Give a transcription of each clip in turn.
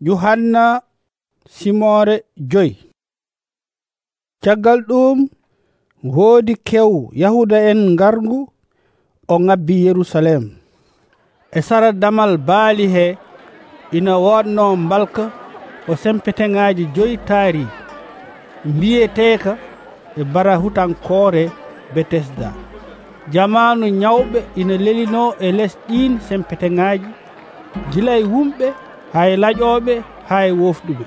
yuhanna simore joyi caggal ɗum woodi kew yahuda en ngargu o ngabbi yerusalem. E sara damal baali he ina wonno mbalka o sempeteŋaaji joyi taari mbiyeteka e bara hutankoore betesda jamanu ñawɓe ina lelino e les ɗin sempeteŋaaji gila e wumɓe hay laƴoɓe hay wofɗuɓe.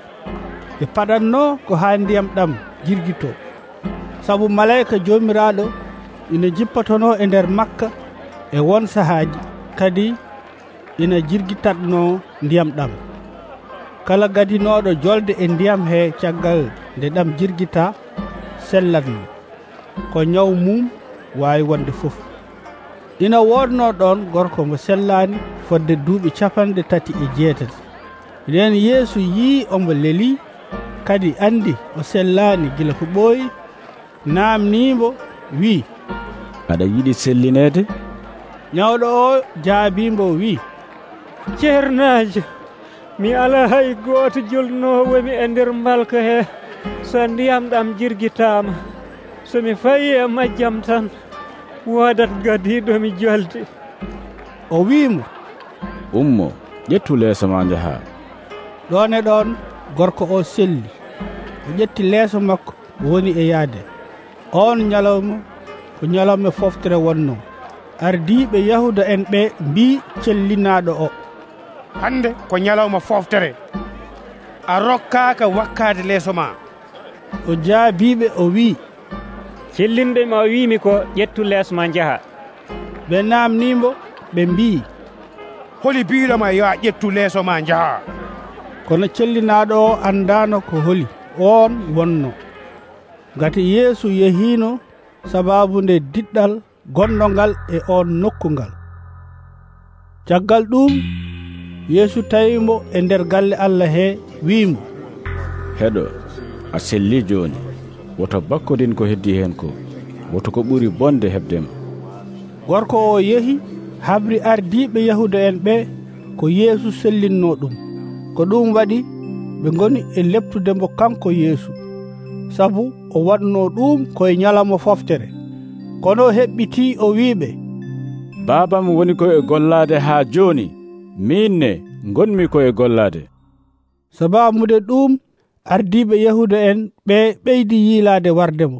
Ɓe paɗanno ko ha ndiyam ɗam jirguito saabu malayka jomiraɗo ina jippatono e nder makka e won sahaji. Kadi ina jirguitatno ndiyam ɗam. Kala gadinoɗo jolde e ndiyam he caggal nde ɗam jirguita sellatno ko ñaw mum wawi wonde fof. Ina wodno ɗon gorko mo sellani fodde duuɓi capanɗe tati e jeetati. nden yeesu yi omo leli kadi andi o sellani gila ko ɓooyi namnimo wi aɗa yiɗi sellinede ñawɗo o jaabimo wi ceernajo mi ala hay gooto jolnowomi e nder mbalka he so ndiyam ɗam jirguitama somi fayi e majjam tan wodat gadiɗomi jolde o wimo ummo ƴettu leesa ma njahaa. ɗon e ɗon gorko o selli. O ƴetti leeso makko woni e yaade. On ñalawma ko ñalawma foftere wonno. Ardiɓe yahuda en ɓe mbi cellinaɗo o. Hande ko ñalawma foftere. A rokkaka wakkade leeso ma. O jaabiɓe o wi cellinɓe ma wimi ko ƴettu leeso ma jaaha ɓe namnimo ɓe mbi holi biɗoma yo a ƴettu leeso ma jaaha kono cellinaɗo o andano ko holi on wonno. Gati yeesu yehino sababude diɗɗal gonɗongal e on nokku ngal. Caggal ɗum yeesu tawimo e nder galle allah he wimo heɗo a selli joni. Woto bakkodin ko heddi hen ko woto ko ɓuri bonde hebdema. Gorko o yehi habri ardiɓe yahuda en ɓe ko yeesu sellinno ɗum. ko ɗum waɗi ɓe goni e leptudemo kanko yeesu. Sabu o waɗno ɗum koye ñalamo foftere. Kono o heɓɓiti o wiɓe babam woni koye gollade haa jooni minne gonmi koye gollade sababude ɗum ardiɓe yahuda en ɓe ɓeydi yiilade wardemo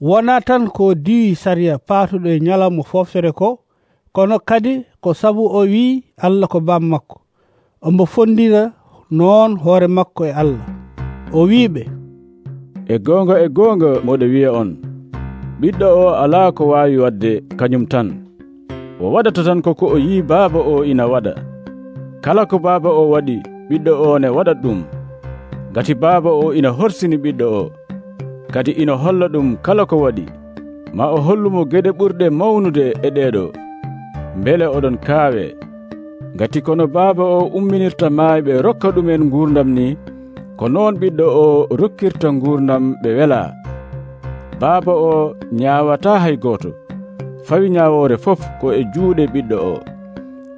wona tan ko diwi sariya patuɗo e ñalamo foftere ko kono kadi ko sabu o wi allah ko bam makko. omo fondina noon hoore makko e allah. O wiɓe e gonga e gonga moɗo wiya on. Ɓiɗɗo o ala ko wawi wadde kañum tan. O waɗata tan koko o yi baaba o ina waɗa. Kala ko baaba o waɗi ɓiɗɗo o ne waɗat ɗum. Gati baaba o ina horsini ɓiɗɗo o. Kadi ina holla ɗum kala ko waɗi. Ma o hollumo geɗe ɓurɗe mawnude e ɗeɗo beele oɗon kaawe. gati kono baaba o umminirta maayɓe rokka ɗumen nguurdam ni ko noon ɓiɗɗo o rokkirta nguurdam ɓe wela. Baaba o ñaawata hay gooto fawi ñaawoore fof ko e juuɗe ɓiɗɗo o.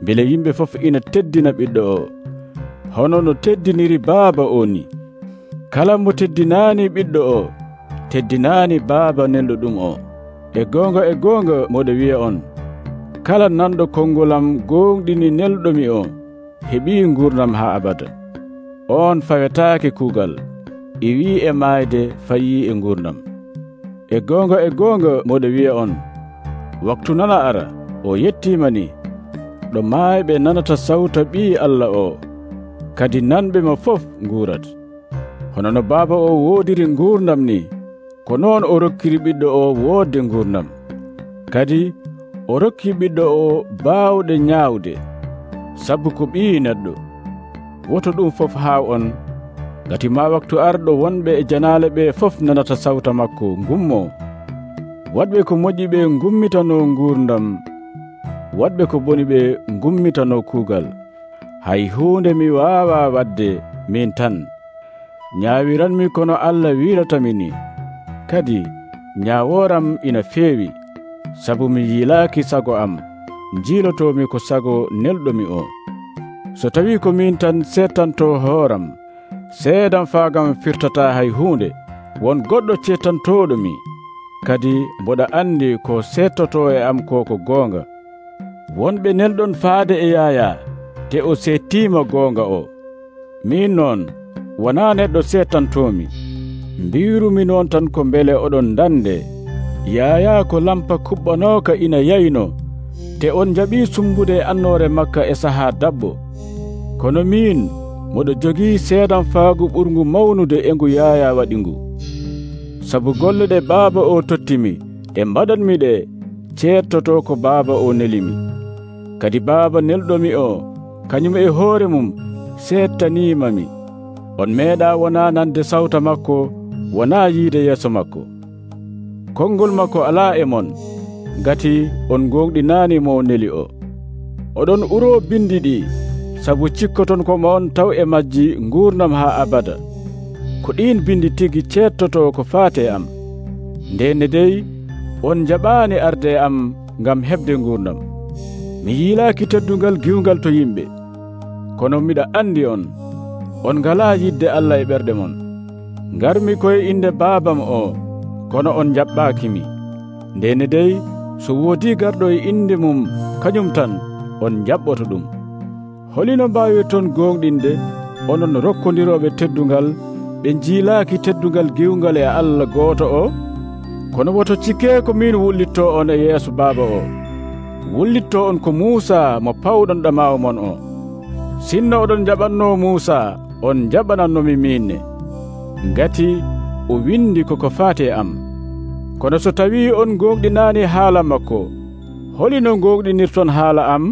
Mbele yimɓe fof ina teddina ɓiɗɗo o. Hono no teddiniri baaba o ni. Kala mo teddinaani ɓiɗɗo o teddinaani baaba nenɗo ɗum o. E goonga e goonga moɗo wiya on. kala nanɗo konngolam gonɗini nelɗomi o heɓi gurdam ha abada. On fawetaake kuugal e wi e maayde fayi e gurdam e gonga e gonga moɗo wiya on waktu nana ara o yettima ni ɗo maayɓe nanata sawta ɓi allah o kadi nanɓe mo fof nguurat hono no baaba o woodiri gurdam ni ko noon o rokkiri ɓiɗɗo o woodde gurdam kadi o rokki ɓiɗɗo o baawɗe ñaawde sabu ko ɓii neɗɗo. Woto ɗum fof haa on. Ngati ma waktu arɗo wonɓe e janaale ɓe fof nanata sawta makko ngummo. Waɗɓe ko moƴƴi ɓe ngummitano nguurdam. Waɗɓe ko boni ɓe ngummitano kuugal. Hay huunde mi waawa waɗde min tan. Ñaawiranmi kono allah wiiratami ni. Kadi ñaaworam ina feewi. sabu mi yilaaki sago am njiilotomi ko sago nelɗomi o. So tawi ko min tan settanto hooram seedam faagam firtata hay huunde won goɗɗo cettantoɗomi kadi mboɗa andi ko settoto e am ko ko goonga. Wonɓe nelɗon faade e yaaya te o settima goonga o. Min noon wona neɗɗo settantomi mbirumi noon tan ko beele oɗon dande yaya ko lampa kuɓɓanoka ina yayno te on jaɓi sumbude annore makka e saha dabbo kono min moɗo jogii seedan faagu ɓurgu mawnude e ngu yaya waɗi ngu sabu golluɗe baaba o tottimi ɗe mbaɗanmi ɗe ceettoto ko baaba o nelimi. Kadi baaba nelɗomi o kañum e hoore mum seettanimami on meeɗa wona nande sawta makko wona yiide yeeso makko. konngol makko alaa e mon ngati on gonɗinaani mo neli o. Oɗon uro bindi ɗi sabu cikkoton ko mon taw e majji nguurnam haa abada. Ko ɗiin bindi tigi ceettoto ko faate am. Ndenne dey on jaɓaani arde am ngam heɓde nguurnam. Mi yiilaaki teddungal giwngal to yimɓe. Kono miɗa anndi on on ngalaa yidde allah e ɓerɗe mon. Ngarmi koye innde baabam o kono on jaɓɓakimi ndene dey so woodi garɗo e inde mum kañum tan on jaɓɓoto ɗum. Holino mbawi toon gonɗinde onon rokkodiroɓe teddugal ɓe jiilaki teddugal giwgal e allah goto o? Kono woto cikke ko min wullitto on e yeeso baaba o. Wullitto on ko muusa mo pawɗon ɗamawo mon o. Sinno oɗon jaɓanno muusa on jaɓanannomi minne ngati o windi koko faati am. kono so tawi on gonɗinani haala makko holino gonɗinirton haala am?